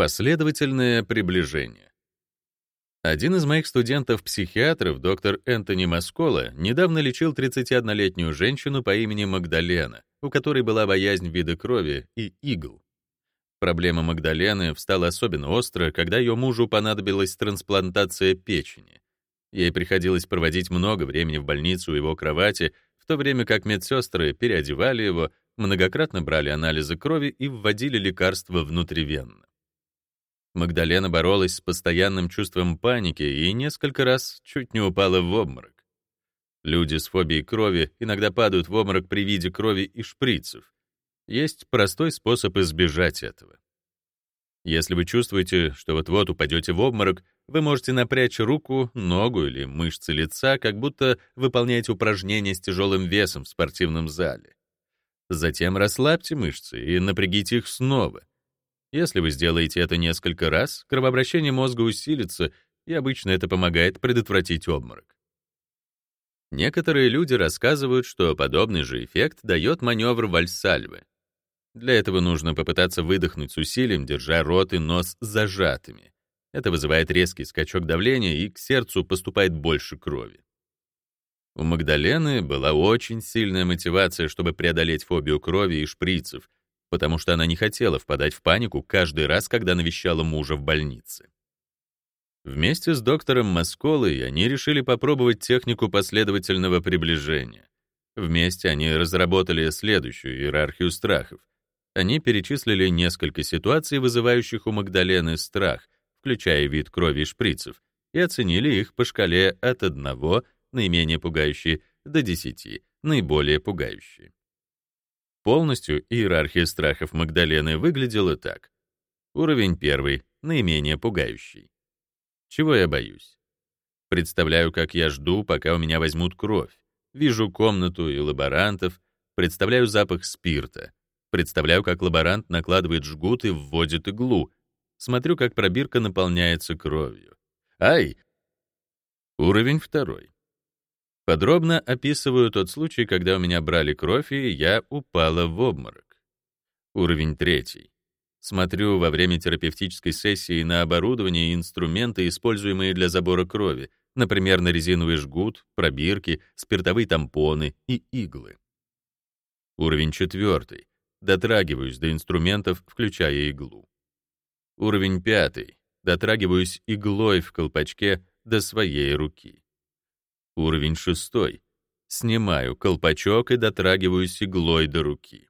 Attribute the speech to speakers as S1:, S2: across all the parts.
S1: Последовательное приближение. Один из моих студентов-психиатров, доктор Энтони Маскола, недавно лечил 31-летнюю женщину по имени Магдалена, у которой была боязнь вида крови и игл. Проблема Магдалены встала особенно остро, когда ее мужу понадобилась трансплантация печени. Ей приходилось проводить много времени в больнице у его кровати, в то время как медсестры переодевали его, многократно брали анализы крови и вводили лекарства внутривенно. Магдалена боролась с постоянным чувством паники и несколько раз чуть не упала в обморок. Люди с фобией крови иногда падают в обморок при виде крови и шприцев. Есть простой способ избежать этого. Если вы чувствуете, что вот-вот упадете в обморок, вы можете напрячь руку, ногу или мышцы лица, как будто выполняете упражнение с тяжелым весом в спортивном зале. Затем расслабьте мышцы и напрягите их снова. Если вы сделаете это несколько раз, кровообращение мозга усилится, и обычно это помогает предотвратить обморок. Некоторые люди рассказывают, что подобный же эффект дает маневр вальсальвы. Для этого нужно попытаться выдохнуть с усилием, держа рот и нос зажатыми. Это вызывает резкий скачок давления, и к сердцу поступает больше крови. У Магдалены была очень сильная мотивация, чтобы преодолеть фобию крови и шприцев, потому что она не хотела впадать в панику каждый раз, когда навещала мужа в больнице. Вместе с доктором Масколой они решили попробовать технику последовательного приближения. Вместе они разработали следующую иерархию страхов. Они перечислили несколько ситуаций, вызывающих у Магдалены страх, включая вид крови и шприцев, и оценили их по шкале от 1, наименее пугающие, до 10, наиболее пугающие. Полностью иерархия страхов Магдалены выглядела так. Уровень первый, наименее пугающий. Чего я боюсь? Представляю, как я жду, пока у меня возьмут кровь. Вижу комнату и лаборантов, представляю запах спирта. Представляю, как лаборант накладывает жгут и вводит иглу. Смотрю, как пробирка наполняется кровью. Ай! Уровень второй. Подробно описываю тот случай, когда у меня брали кровь, и я упала в обморок. Уровень третий. Смотрю во время терапевтической сессии на оборудование и инструменты, используемые для забора крови, например, на резиновый жгут, пробирки, спиртовые тампоны и иглы. Уровень четвертый. Дотрагиваюсь до инструментов, включая иглу. Уровень пятый. Дотрагиваюсь иглой в колпачке до своей руки. Уровень шестой. Снимаю колпачок и дотрагиваюсь иглой до руки.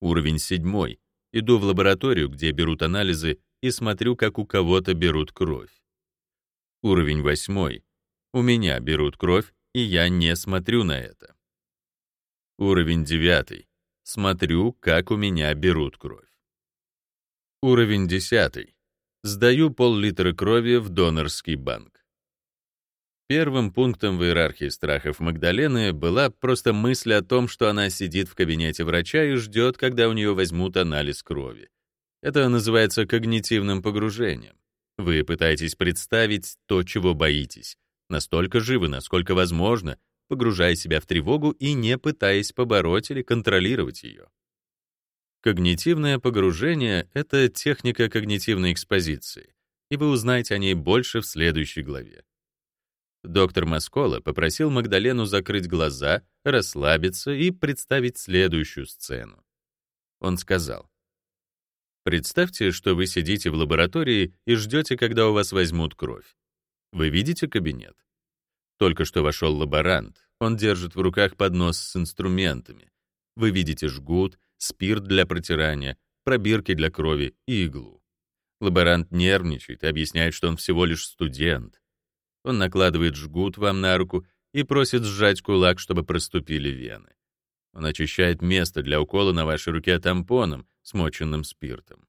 S1: Уровень седьмой. Иду в лабораторию, где берут анализы, и смотрю, как у кого-то берут кровь. Уровень восьмой. У меня берут кровь, и я не смотрю на это. Уровень девятый. Смотрю, как у меня берут кровь. Уровень десятый. Сдаю пол-литра крови в донорский банк. Первым пунктом в иерархии страхов Магдалены была просто мысль о том, что она сидит в кабинете врача и ждет, когда у нее возьмут анализ крови. Это называется когнитивным погружением. Вы пытаетесь представить то, чего боитесь, настолько живы, насколько возможно, погружая себя в тревогу и не пытаясь побороть или контролировать ее. Когнитивное погружение — это техника когнитивной экспозиции, и вы узнаете о ней больше в следующей главе. Доктор Маскола попросил Магдалену закрыть глаза, расслабиться и представить следующую сцену. Он сказал, «Представьте, что вы сидите в лаборатории и ждете, когда у вас возьмут кровь. Вы видите кабинет? Только что вошел лаборант. Он держит в руках поднос с инструментами. Вы видите жгут, спирт для протирания, пробирки для крови и иглу. Лаборант нервничает и объясняет, что он всего лишь студент. Он накладывает жгут вам на руку и просит сжать кулак, чтобы проступили вены. Он очищает место для укола на вашей руке тампоном, смоченным спиртом.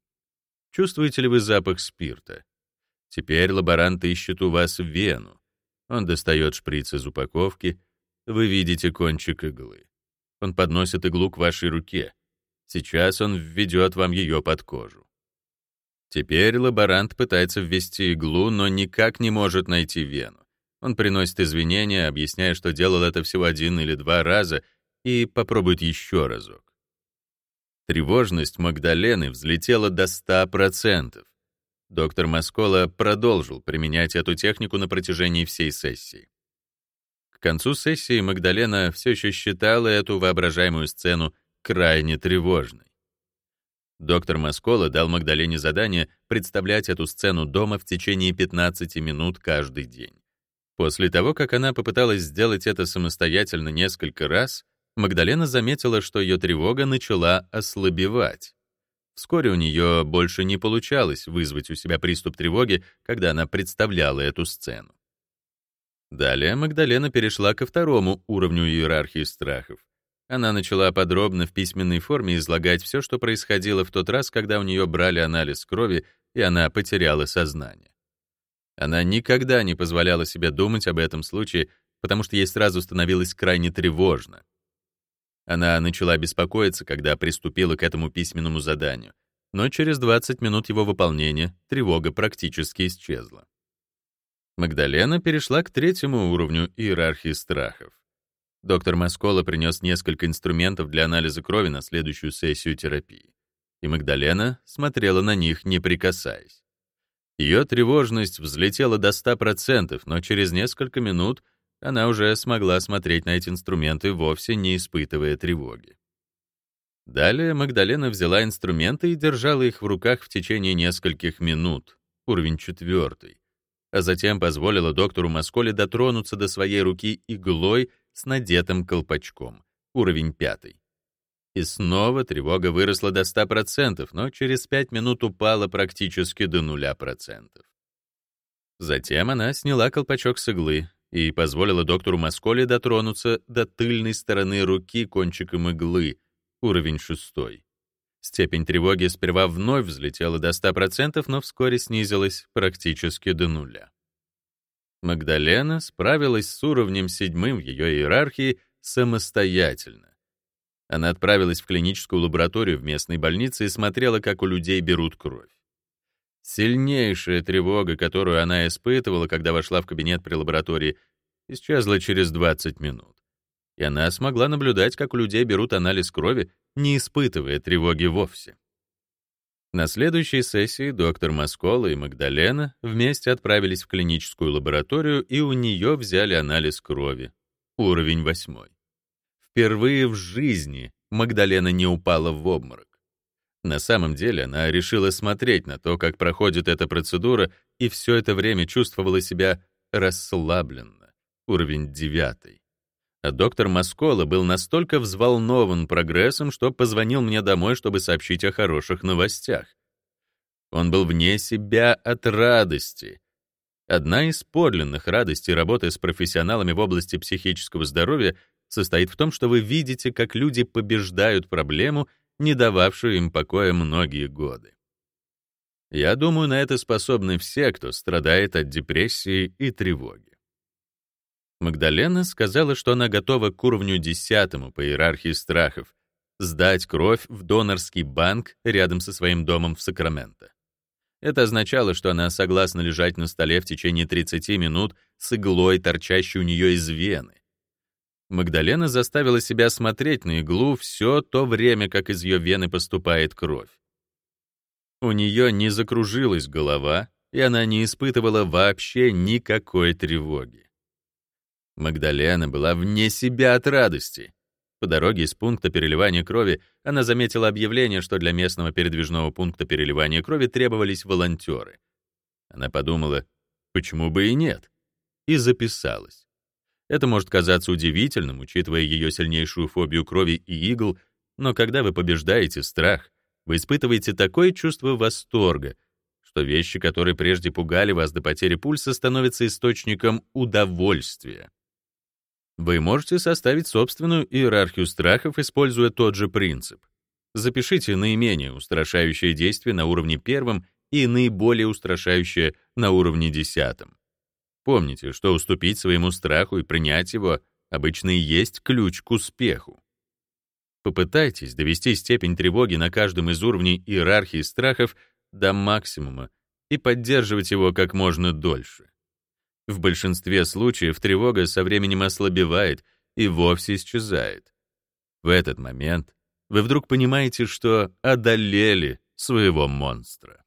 S1: Чувствуете ли вы запах спирта? Теперь лаборант ищет у вас вену. Он достает шприц из упаковки. Вы видите кончик иглы. Он подносит иглу к вашей руке. Сейчас он введет вам ее под кожу. Теперь лаборант пытается ввести иглу, но никак не может найти вену. Он приносит извинения, объясняя, что делал это всего один или два раза, и попробует еще разок. Тревожность Магдалены взлетела до 100%. Доктор Маскола продолжил применять эту технику на протяжении всей сессии. К концу сессии Магдалена все еще считала эту воображаемую сцену крайне тревожной. Доктор Маскола дал Магдалене задание представлять эту сцену дома в течение 15 минут каждый день. После того, как она попыталась сделать это самостоятельно несколько раз, Магдалена заметила, что ее тревога начала ослабевать. Вскоре у нее больше не получалось вызвать у себя приступ тревоги, когда она представляла эту сцену. Далее Магдалена перешла ко второму уровню иерархии страхов. Она начала подробно в письменной форме излагать все, что происходило в тот раз, когда у нее брали анализ крови, и она потеряла сознание. Она никогда не позволяла себе думать об этом случае, потому что ей сразу становилось крайне тревожно. Она начала беспокоиться, когда приступила к этому письменному заданию, но через 20 минут его выполнения тревога практически исчезла. Магдалена перешла к третьему уровню иерархии страхов. Доктор Маскола принес несколько инструментов для анализа крови на следующую сессию терапии, и Магдалена смотрела на них, не прикасаясь. Ее тревожность взлетела до 100%, но через несколько минут — она уже смогла смотреть на эти инструменты, вовсе не испытывая тревоги. Далее Магдалена взяла инструменты и держала их в руках в течение нескольких минут, уровень четвертый, а затем позволила доктору Масколе дотронуться до своей руки иглой с надетым колпачком, уровень пятый. И снова тревога выросла до 100%, но через 5 минут упала практически до 0%. Затем она сняла колпачок с иглы, и позволила доктору Масколи дотронуться до тыльной стороны руки кончиком иглы, уровень шестой. Степень тревоги сперва вновь взлетела до 100%, но вскоре снизилась практически до нуля. Магдалена справилась с уровнем седьмым в ее иерархии самостоятельно. Она отправилась в клиническую лабораторию в местной больнице и смотрела, как у людей берут кровь. Сильнейшая тревога, которую она испытывала, когда вошла в кабинет при лаборатории, исчезла через 20 минут. И она смогла наблюдать, как у людей берут анализ крови, не испытывая тревоги вовсе. На следующей сессии доктор Маскола и Магдалена вместе отправились в клиническую лабораторию, и у нее взяли анализ крови, уровень восьмой. Впервые в жизни Магдалена не упала в обморок. На самом деле она решила смотреть на то, как проходит эта процедура, и все это время чувствовала себя расслабленно. Уровень девятый. А доктор Маскола был настолько взволнован прогрессом, что позвонил мне домой, чтобы сообщить о хороших новостях. Он был вне себя от радости. Одна из подлинных радостей работы с профессионалами в области психического здоровья состоит в том, что вы видите, как люди побеждают проблему не дававшую им покоя многие годы. Я думаю, на это способны все, кто страдает от депрессии и тревоги. Магдалена сказала, что она готова к уровню десятому по иерархии страхов сдать кровь в донорский банк рядом со своим домом в Сакраменто. Это означало, что она согласна лежать на столе в течение 30 минут с иглой, торчащей у нее из вены, Магдалена заставила себя смотреть на иглу все то время, как из ее вены поступает кровь. У нее не закружилась голова, и она не испытывала вообще никакой тревоги. Магдалена была вне себя от радости. По дороге из пункта переливания крови она заметила объявление, что для местного передвижного пункта переливания крови требовались волонтеры. Она подумала, почему бы и нет, и записалась. Это может казаться удивительным, учитывая ее сильнейшую фобию крови и игл, но когда вы побеждаете страх, вы испытываете такое чувство восторга, что вещи, которые прежде пугали вас до потери пульса, становятся источником удовольствия. Вы можете составить собственную иерархию страхов, используя тот же принцип. Запишите наименее устрашающее действие на уровне первом и наиболее устрашающее на уровне десятом. Помните, что уступить своему страху и принять его обычно и есть ключ к успеху. Попытайтесь довести степень тревоги на каждом из уровней иерархии страхов до максимума и поддерживать его как можно дольше. В большинстве случаев тревога со временем ослабевает и вовсе исчезает. В этот момент вы вдруг понимаете, что одолели своего монстра.